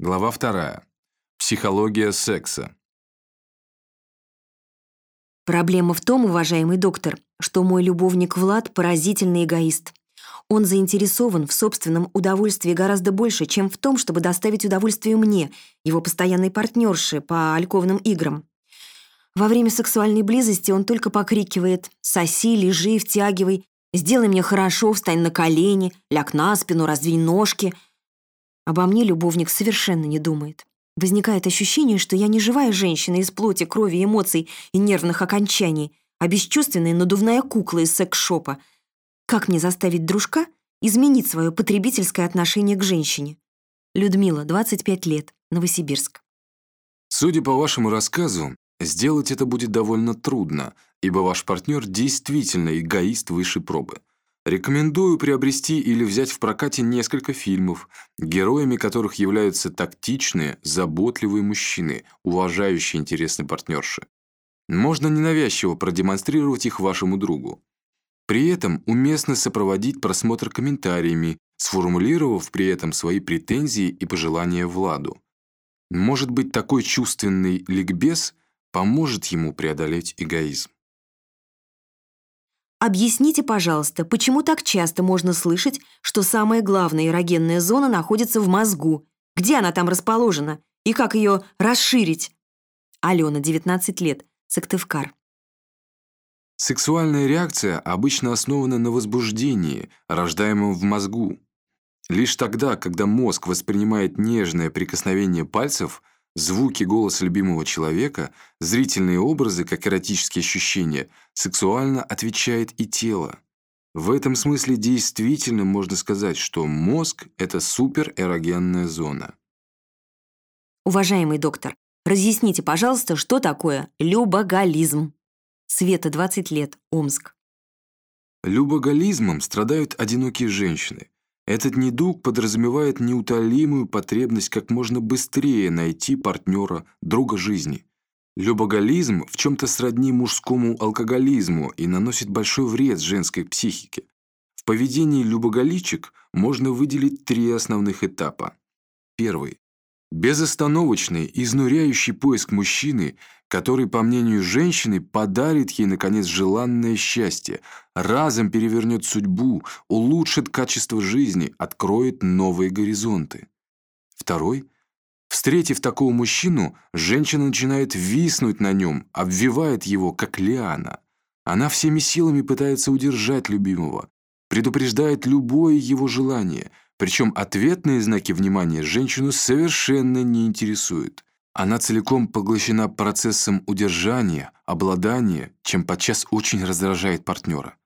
Глава 2. Психология секса. Проблема в том, уважаемый доктор, что мой любовник Влад поразительный эгоист. Он заинтересован в собственном удовольствии гораздо больше, чем в том, чтобы доставить удовольствие мне, его постоянной партнерше по альковным играм. Во время сексуальной близости он только покрикивает «Соси, лежи, втягивай», «Сделай мне хорошо, встань на колени», «Ляг на спину, раздвинь ножки», Обо мне любовник совершенно не думает. Возникает ощущение, что я не живая женщина из плоти, крови, эмоций и нервных окончаний, а бесчувственная надувная кукла из секс-шопа. Как мне заставить дружка изменить свое потребительское отношение к женщине? Людмила, 25 лет, Новосибирск. Судя по вашему рассказу, сделать это будет довольно трудно, ибо ваш партнер действительно эгоист высшей пробы. Рекомендую приобрести или взять в прокате несколько фильмов, героями которых являются тактичные, заботливые мужчины, уважающие интересы партнерши. Можно ненавязчиво продемонстрировать их вашему другу. При этом уместно сопроводить просмотр комментариями, сформулировав при этом свои претензии и пожелания Владу. Может быть, такой чувственный ликбез поможет ему преодолеть эгоизм. Объясните, пожалуйста, почему так часто можно слышать, что самая главная эрогенная зона находится в мозгу? Где она там расположена? И как ее расширить? Алена, 19 лет, Сыктывкар. Сексуальная реакция обычно основана на возбуждении, рождаемом в мозгу. Лишь тогда, когда мозг воспринимает нежное прикосновение пальцев – Звуки голоса любимого человека, зрительные образы, как эротические ощущения, сексуально отвечает и тело. В этом смысле действительно можно сказать, что мозг — это суперэрогенная зона. Уважаемый доктор, разъясните, пожалуйста, что такое любоголизм? Света, 20 лет, Омск. Любоголизмом страдают одинокие женщины. Этот недуг подразумевает неутолимую потребность как можно быстрее найти партнера, друга жизни. Любоголизм в чем-то сродни мужскому алкоголизму и наносит большой вред женской психике. В поведении любоголичек можно выделить три основных этапа. Первый. Безостановочный, изнуряющий поиск мужчины, который, по мнению женщины, подарит ей, наконец, желанное счастье, разом перевернет судьбу, улучшит качество жизни, откроет новые горизонты. Второй. Встретив такого мужчину, женщина начинает виснуть на нем, обвивает его, как лиана. Она всеми силами пытается удержать любимого, предупреждает любое его желание, причем ответные знаки внимания женщину совершенно не интересуют. Она целиком поглощена процессом удержания, обладания, чем подчас очень раздражает партнера.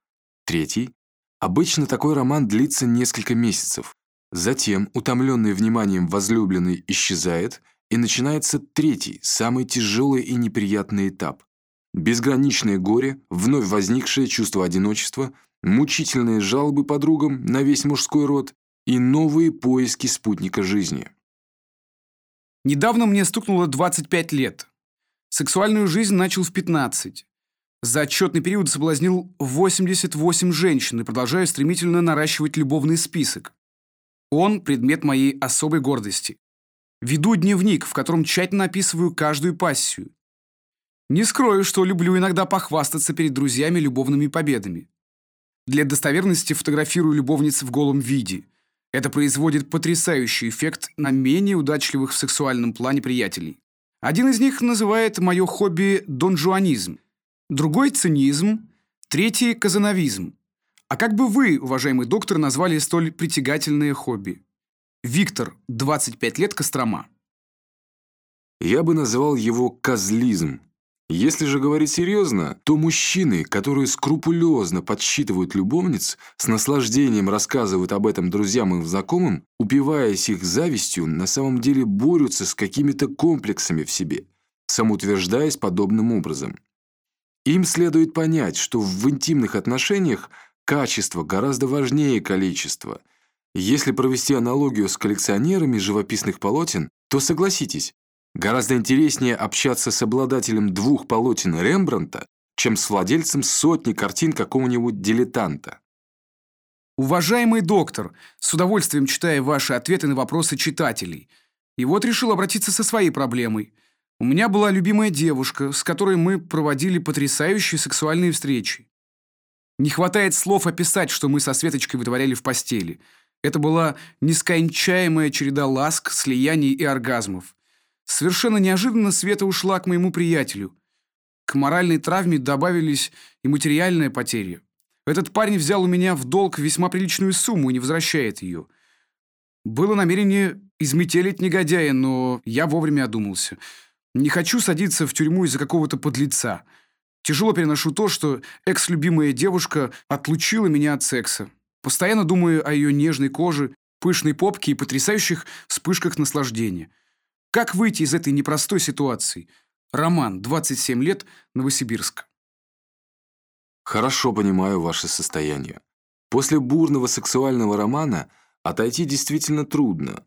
Третий. Обычно такой роман длится несколько месяцев. Затем, утомленный вниманием возлюбленный исчезает, и начинается третий, самый тяжелый и неприятный этап. Безграничное горе, вновь возникшее чувство одиночества, мучительные жалобы подругам на весь мужской род и новые поиски спутника жизни. Недавно мне стукнуло 25 лет. Сексуальную жизнь начал в 15. За отчетный период соблазнил 88 женщин и продолжаю стремительно наращивать любовный список. Он – предмет моей особой гордости. Веду дневник, в котором тщательно описываю каждую пассию. Не скрою, что люблю иногда похвастаться перед друзьями любовными победами. Для достоверности фотографирую любовниц в голом виде – это производит потрясающий эффект на менее удачливых в сексуальном плане приятелей. Один из них называет мое хобби донжуанизм, другой – цинизм, третий – казановизм. А как бы вы, уважаемый доктор, назвали столь притягательное хобби? Виктор, 25 лет, Кострома. Я бы назвал его козлизм. Если же говорить серьезно, то мужчины, которые скрупулезно подсчитывают любовниц, с наслаждением рассказывают об этом друзьям и знакомым, упиваясь их завистью, на самом деле борются с какими-то комплексами в себе, самоутверждаясь подобным образом. Им следует понять, что в интимных отношениях качество гораздо важнее количества. Если провести аналогию с коллекционерами живописных полотен, то согласитесь, Гораздо интереснее общаться с обладателем двух полотен Рембранта, чем с владельцем сотни картин какого-нибудь дилетанта. Уважаемый доктор, с удовольствием читаю ваши ответы на вопросы читателей. И вот решил обратиться со своей проблемой. У меня была любимая девушка, с которой мы проводили потрясающие сексуальные встречи. Не хватает слов описать, что мы со Светочкой вытворяли в постели. Это была нескончаемая череда ласк, слияний и оргазмов. Совершенно неожиданно Света ушла к моему приятелю. К моральной травме добавились и материальные потери. Этот парень взял у меня в долг весьма приличную сумму и не возвращает ее. Было намерение изметелить негодяя, но я вовремя одумался. Не хочу садиться в тюрьму из-за какого-то подлеца. Тяжело переношу то, что экс-любимая девушка отлучила меня от секса. Постоянно думаю о ее нежной коже, пышной попке и потрясающих вспышках наслаждения. Как выйти из этой непростой ситуации? Роман, 27 лет, Новосибирск. Хорошо понимаю ваше состояние. После бурного сексуального романа отойти действительно трудно.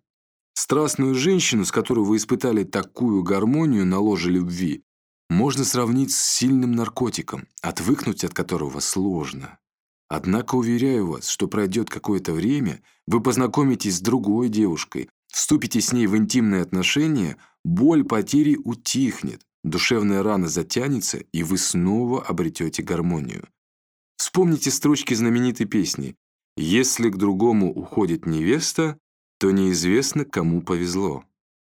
Страстную женщину, с которой вы испытали такую гармонию на ложе любви, можно сравнить с сильным наркотиком, отвыкнуть от которого сложно. Однако уверяю вас, что пройдет какое-то время, вы познакомитесь с другой девушкой, вступите с ней в интимные отношения, боль потери утихнет, душевная рана затянется, и вы снова обретете гармонию. Вспомните строчки знаменитой песни «Если к другому уходит невеста, то неизвестно, кому повезло».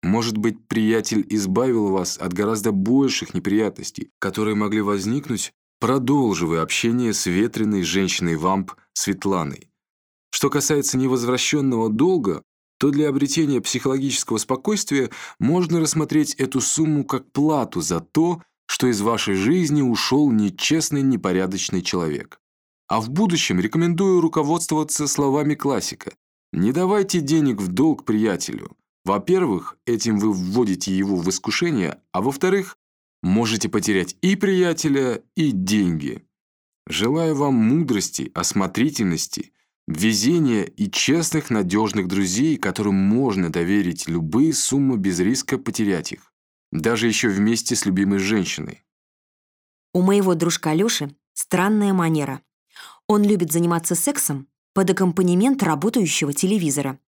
Может быть, приятель избавил вас от гораздо больших неприятностей, которые могли возникнуть, продолживая общение с ветреной женщиной-вамп Светланой. Что касается невозвращенного долга, то для обретения психологического спокойствия можно рассмотреть эту сумму как плату за то, что из вашей жизни ушел нечестный, непорядочный человек. А в будущем рекомендую руководствоваться словами классика. Не давайте денег в долг приятелю. Во-первых, этим вы вводите его в искушение, а во-вторых, можете потерять и приятеля, и деньги. Желаю вам мудрости, осмотрительности, везения и честных, надежных друзей, которым можно доверить любые суммы без риска потерять их, даже еще вместе с любимой женщиной. У моего дружка Алёши странная манера. Он любит заниматься сексом под аккомпанемент работающего телевизора.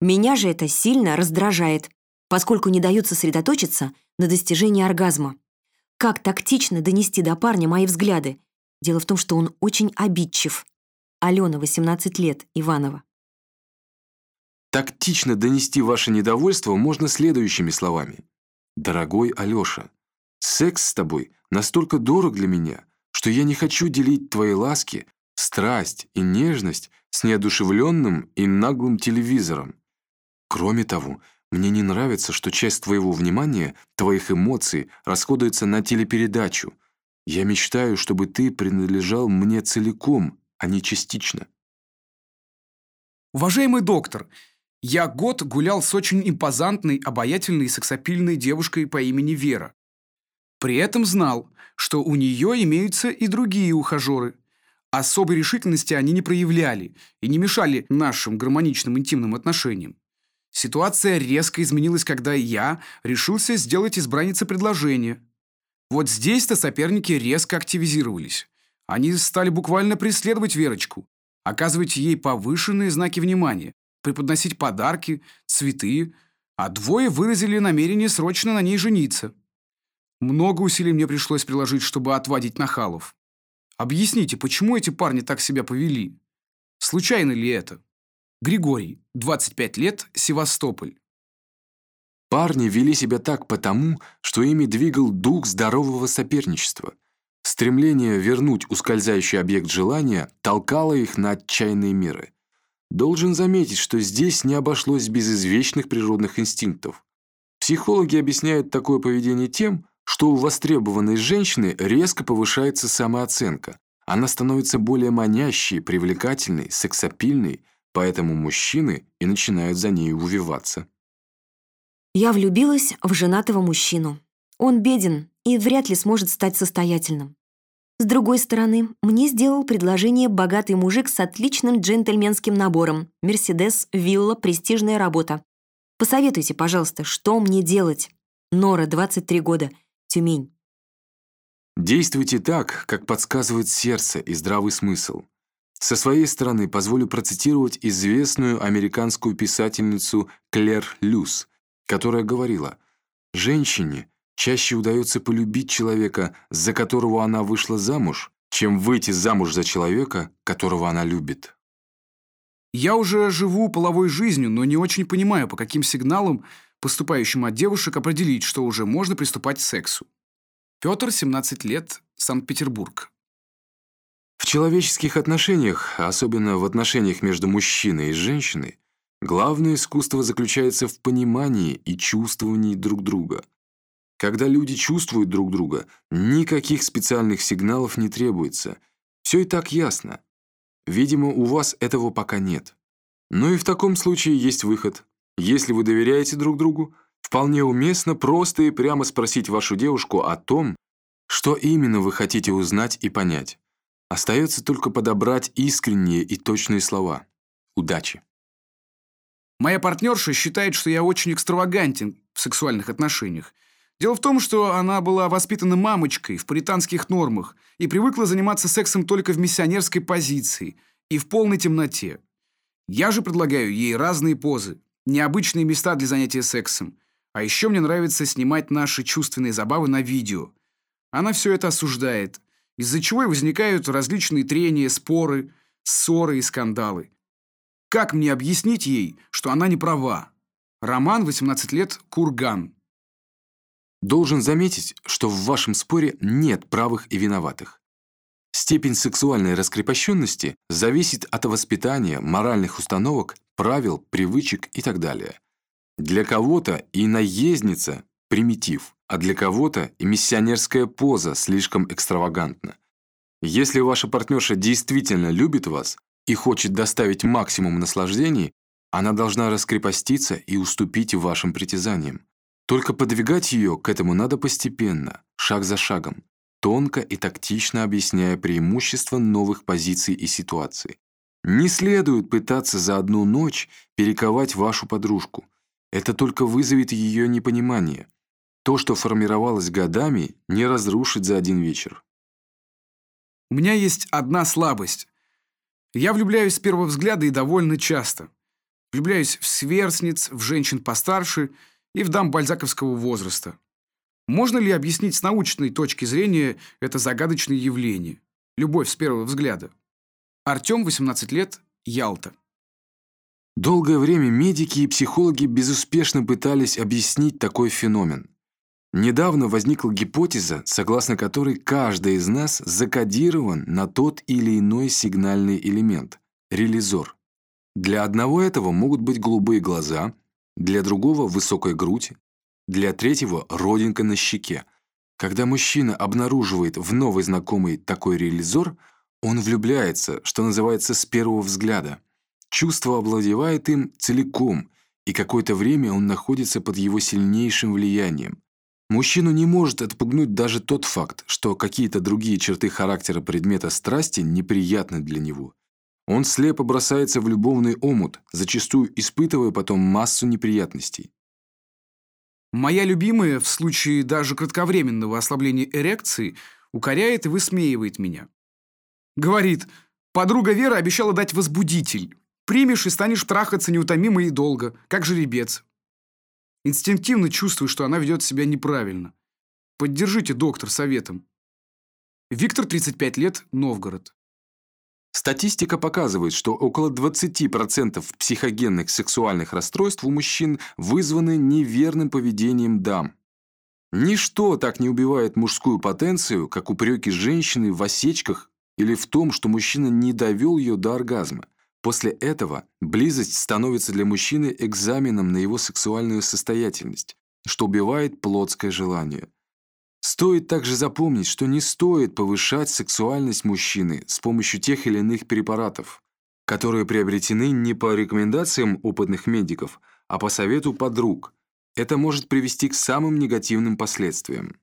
Меня же это сильно раздражает, поскольку не дает сосредоточиться на достижении оргазма. Как тактично донести до парня мои взгляды? Дело в том, что он очень обидчив. Алена, 18 лет, Иванова. Тактично донести ваше недовольство можно следующими словами. «Дорогой Алёша, секс с тобой настолько дорог для меня, что я не хочу делить твои ласки, страсть и нежность с неодушевленным и наглым телевизором. Кроме того, мне не нравится, что часть твоего внимания, твоих эмоций расходуется на телепередачу. Я мечтаю, чтобы ты принадлежал мне целиком, а не частично. Уважаемый доктор, я год гулял с очень импозантной, обаятельной и сексапильной девушкой по имени Вера. При этом знал, что у нее имеются и другие ухажеры. Особой решительности они не проявляли и не мешали нашим гармоничным интимным отношениям. Ситуация резко изменилась, когда я решился сделать избраннице предложение. Вот здесь-то соперники резко активизировались. Они стали буквально преследовать Верочку, оказывать ей повышенные знаки внимания, преподносить подарки, цветы, а двое выразили намерение срочно на ней жениться. Много усилий мне пришлось приложить, чтобы отвадить нахалов. Объясните, почему эти парни так себя повели? Случайно ли это? Григорий, 25 лет, Севастополь. Парни вели себя так потому, что ими двигал дух здорового соперничества. Стремление вернуть ускользающий объект желания толкало их на отчаянные меры. Должен заметить, что здесь не обошлось без извечных природных инстинктов. Психологи объясняют такое поведение тем, что у востребованной женщины резко повышается самооценка. Она становится более манящей, привлекательной, сексапильной, Поэтому мужчины и начинают за ней увиваться. Я влюбилась в женатого мужчину. Он беден и вряд ли сможет стать состоятельным. С другой стороны, мне сделал предложение богатый мужик с отличным джентльменским набором. Мерседес, вилла, престижная работа. Посоветуйте, пожалуйста, что мне делать? Нора, 23 года, Тюмень. Действуйте так, как подсказывает сердце и здравый смысл. Со своей стороны позволю процитировать известную американскую писательницу Клэр Люс, которая говорила, «Женщине чаще удается полюбить человека, за которого она вышла замуж, чем выйти замуж за человека, которого она любит». Я уже живу половой жизнью, но не очень понимаю, по каким сигналам, поступающим от девушек, определить, что уже можно приступать к сексу. Петр, 17 лет, Санкт-Петербург. В человеческих отношениях, особенно в отношениях между мужчиной и женщиной, главное искусство заключается в понимании и чувствовании друг друга. Когда люди чувствуют друг друга, никаких специальных сигналов не требуется. Все и так ясно. Видимо, у вас этого пока нет. Но и в таком случае есть выход. Если вы доверяете друг другу, вполне уместно просто и прямо спросить вашу девушку о том, что именно вы хотите узнать и понять. Остается только подобрать искренние и точные слова. Удачи! Моя партнерша считает, что я очень экстравагантен в сексуальных отношениях. Дело в том, что она была воспитана мамочкой в паританских нормах и привыкла заниматься сексом только в миссионерской позиции и в полной темноте. Я же предлагаю ей разные позы, необычные места для занятия сексом. А еще мне нравится снимать наши чувственные забавы на видео. Она все это осуждает, из-за чего и возникают различные трения, споры, ссоры и скандалы. Как мне объяснить ей, что она не права? Роман, 18 лет, Курган. Должен заметить, что в вашем споре нет правых и виноватых. Степень сексуальной раскрепощенности зависит от воспитания, моральных установок, правил, привычек и так далее. Для кого-то и наездница – примитив, а для кого-то и миссионерская поза слишком экстравагантна. Если ваша партнерша действительно любит вас и хочет доставить максимум наслаждений, она должна раскрепоститься и уступить вашим притязаниям. Только подвигать ее к этому надо постепенно, шаг за шагом, тонко и тактично объясняя преимущества новых позиций и ситуаций. Не следует пытаться за одну ночь перековать вашу подружку. Это только вызовет ее непонимание. То, что формировалось годами, не разрушить за один вечер. У меня есть одна слабость. Я влюбляюсь с первого взгляда и довольно часто. Влюбляюсь в сверстниц, в женщин постарше и в дам бальзаковского возраста. Можно ли объяснить с научной точки зрения это загадочное явление? Любовь с первого взгляда. Артем, 18 лет, Ялта. Долгое время медики и психологи безуспешно пытались объяснить такой феномен. Недавно возникла гипотеза, согласно которой каждый из нас закодирован на тот или иной сигнальный элемент – релизор. Для одного этого могут быть голубые глаза, для другого – высокая грудь, для третьего – родинка на щеке. Когда мужчина обнаруживает в новой знакомой такой релизор, он влюбляется, что называется, с первого взгляда. Чувство овладевает им целиком, и какое-то время он находится под его сильнейшим влиянием. Мужчину не может отпугнуть даже тот факт, что какие-то другие черты характера предмета страсти неприятны для него. Он слепо бросается в любовный омут, зачастую испытывая потом массу неприятностей. Моя любимая, в случае даже кратковременного ослабления эрекции, укоряет и высмеивает меня. Говорит, подруга Вера обещала дать возбудитель. Примешь и станешь трахаться неутомимо и долго, как жеребец. Инстинктивно чувствую, что она ведет себя неправильно. Поддержите доктор советом. Виктор, 35 лет, Новгород. Статистика показывает, что около 20% психогенных сексуальных расстройств у мужчин вызваны неверным поведением дам. Ничто так не убивает мужскую потенцию, как упреки женщины в осечках или в том, что мужчина не довел ее до оргазма. После этого близость становится для мужчины экзаменом на его сексуальную состоятельность, что убивает плотское желание. Стоит также запомнить, что не стоит повышать сексуальность мужчины с помощью тех или иных препаратов, которые приобретены не по рекомендациям опытных медиков, а по совету подруг. Это может привести к самым негативным последствиям.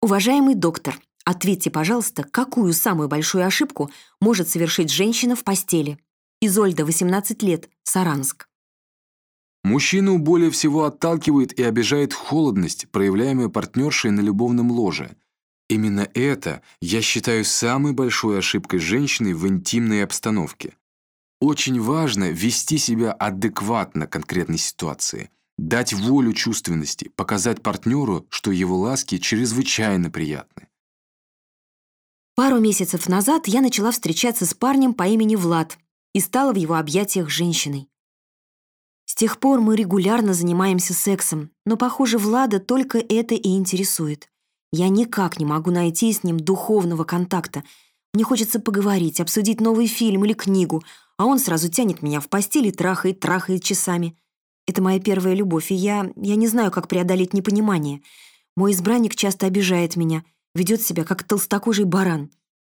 Уважаемый доктор, Ответьте, пожалуйста, какую самую большую ошибку может совершить женщина в постели? Изольда, 18 лет, Саранск. Мужчину более всего отталкивает и обижает холодность, проявляемая партнершей на любовном ложе. Именно это я считаю самой большой ошибкой женщины в интимной обстановке. Очень важно вести себя адекватно конкретной ситуации. дать волю чувственности, показать партнеру, что его ласки чрезвычайно приятны. Пару месяцев назад я начала встречаться с парнем по имени Влад и стала в его объятиях женщиной. Тех пор мы регулярно занимаемся сексом, но, похоже, Влада только это и интересует. Я никак не могу найти с ним духовного контакта. Мне хочется поговорить, обсудить новый фильм или книгу, а он сразу тянет меня в постель и трахает, трахает часами. Это моя первая любовь, и я, я не знаю, как преодолеть непонимание. Мой избранник часто обижает меня, ведет себя как толстокожий баран.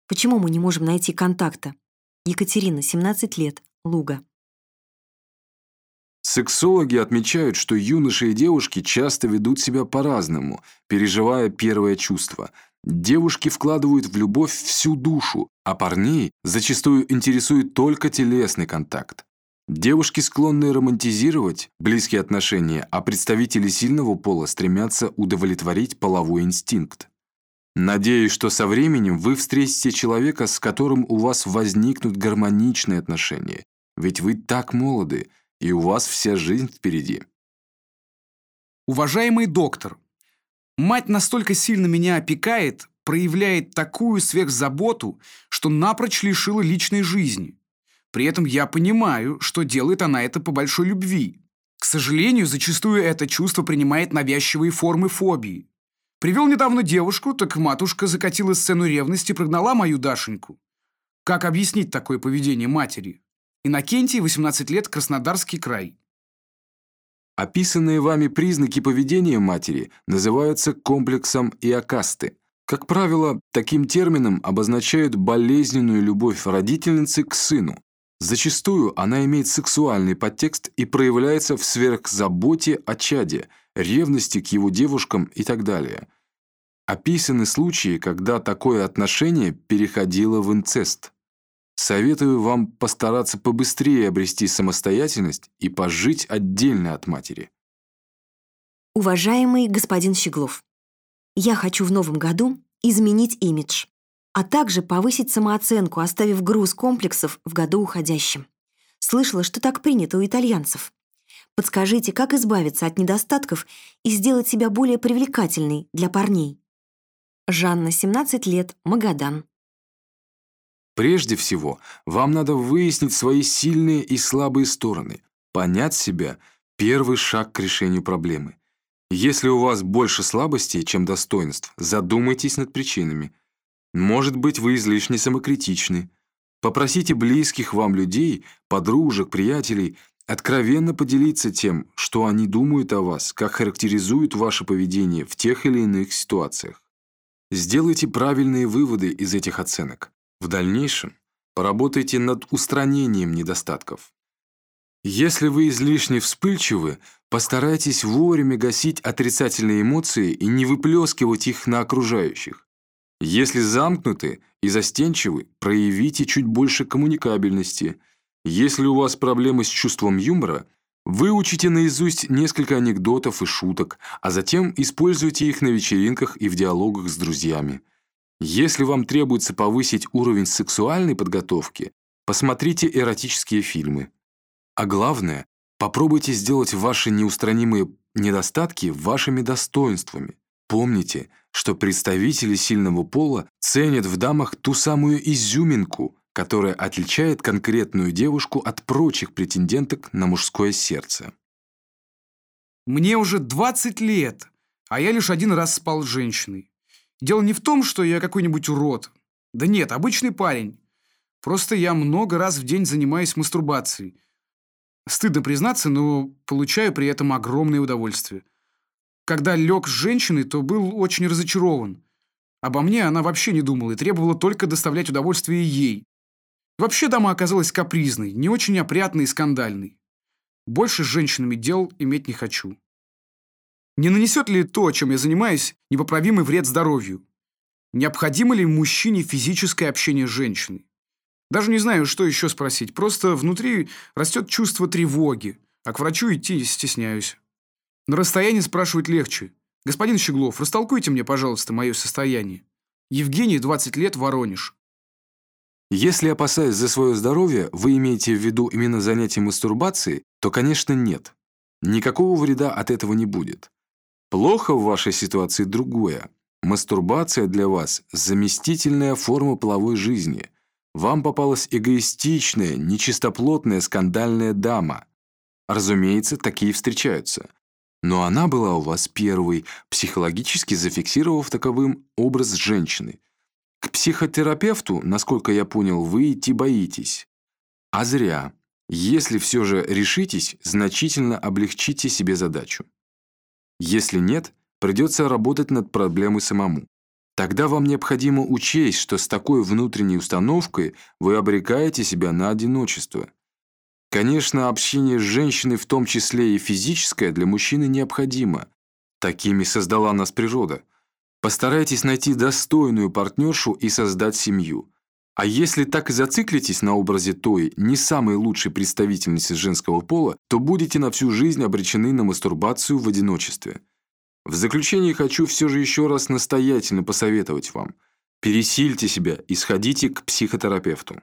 Почему мы не можем найти контакта? Екатерина, 17 лет, Луга. Сексологи отмечают, что юноши и девушки часто ведут себя по-разному, переживая первое чувство. Девушки вкладывают в любовь всю душу, а парней зачастую интересует только телесный контакт. Девушки склонны романтизировать близкие отношения, а представители сильного пола стремятся удовлетворить половой инстинкт. Надеюсь, что со временем вы встретите человека, с которым у вас возникнут гармоничные отношения. Ведь вы так молоды – и у вас вся жизнь впереди. Уважаемый доктор, мать настолько сильно меня опекает, проявляет такую сверхзаботу, что напрочь лишила личной жизни. При этом я понимаю, что делает она это по большой любви. К сожалению, зачастую это чувство принимает навязчивые формы фобии. Привел недавно девушку, так матушка закатила сцену ревности и прогнала мою Дашеньку. Как объяснить такое поведение матери? Иннокентий, 18 лет, Краснодарский край. Описанные вами признаки поведения матери называются комплексом Иокасты. Как правило, таким термином обозначают болезненную любовь родительницы к сыну. Зачастую она имеет сексуальный подтекст и проявляется в сверхзаботе о чаде, ревности к его девушкам и так далее. Описаны случаи, когда такое отношение переходило в инцест. Советую вам постараться побыстрее обрести самостоятельность и пожить отдельно от матери. Уважаемый господин Щеглов, я хочу в новом году изменить имидж, а также повысить самооценку, оставив груз комплексов в году уходящем. Слышала, что так принято у итальянцев. Подскажите, как избавиться от недостатков и сделать себя более привлекательной для парней? Жанна, 17 лет, Магадан. Прежде всего, вам надо выяснить свои сильные и слабые стороны. Понять себя – первый шаг к решению проблемы. Если у вас больше слабостей, чем достоинств, задумайтесь над причинами. Может быть, вы излишне самокритичны. Попросите близких вам людей, подружек, приятелей, откровенно поделиться тем, что они думают о вас, как характеризуют ваше поведение в тех или иных ситуациях. Сделайте правильные выводы из этих оценок. В дальнейшем поработайте над устранением недостатков. Если вы излишне вспыльчивы, постарайтесь вовремя гасить отрицательные эмоции и не выплескивать их на окружающих. Если замкнуты и застенчивы, проявите чуть больше коммуникабельности. Если у вас проблемы с чувством юмора, выучите наизусть несколько анекдотов и шуток, а затем используйте их на вечеринках и в диалогах с друзьями. Если вам требуется повысить уровень сексуальной подготовки, посмотрите эротические фильмы. А главное, попробуйте сделать ваши неустранимые недостатки вашими достоинствами. Помните, что представители сильного пола ценят в дамах ту самую изюминку, которая отличает конкретную девушку от прочих претенденток на мужское сердце. Мне уже 20 лет, а я лишь один раз спал с женщиной. Дело не в том, что я какой-нибудь урод. Да нет, обычный парень. Просто я много раз в день занимаюсь мастурбацией. Стыдно признаться, но получаю при этом огромное удовольствие. Когда лег с женщиной, то был очень разочарован. Обо мне она вообще не думала и требовала только доставлять удовольствие ей. Вообще дама оказалась капризной, не очень опрятной и скандальной. Больше с женщинами дел иметь не хочу. Не нанесет ли то, чем я занимаюсь, непоправимый вред здоровью? Необходимо ли мужчине физическое общение с женщиной? Даже не знаю, что еще спросить. Просто внутри растет чувство тревоги, а к врачу идти стесняюсь. На расстоянии спрашивать легче. Господин Щеглов, растолкуйте мне, пожалуйста, мое состояние. Евгений, 20 лет, Воронеж. Если, опасаясь за свое здоровье, вы имеете в виду именно занятие мастурбацией, то, конечно, нет. Никакого вреда от этого не будет. Плохо в вашей ситуации другое. Мастурбация для вас – заместительная форма половой жизни. Вам попалась эгоистичная, нечистоплотная, скандальная дама. Разумеется, такие встречаются. Но она была у вас первой, психологически зафиксировав таковым образ женщины. К психотерапевту, насколько я понял, вы идти боитесь. А зря. Если все же решитесь, значительно облегчите себе задачу. Если нет, придется работать над проблемой самому. Тогда вам необходимо учесть, что с такой внутренней установкой вы обрекаете себя на одиночество. Конечно, общение с женщиной, в том числе и физическое, для мужчины необходимо. Такими создала нас природа. Постарайтесь найти достойную партнершу и создать семью. А если так и зациклитесь на образе той, не самой лучшей представительницы женского пола, то будете на всю жизнь обречены на мастурбацию в одиночестве. В заключение хочу все же еще раз настоятельно посоветовать вам. Пересильте себя и сходите к психотерапевту.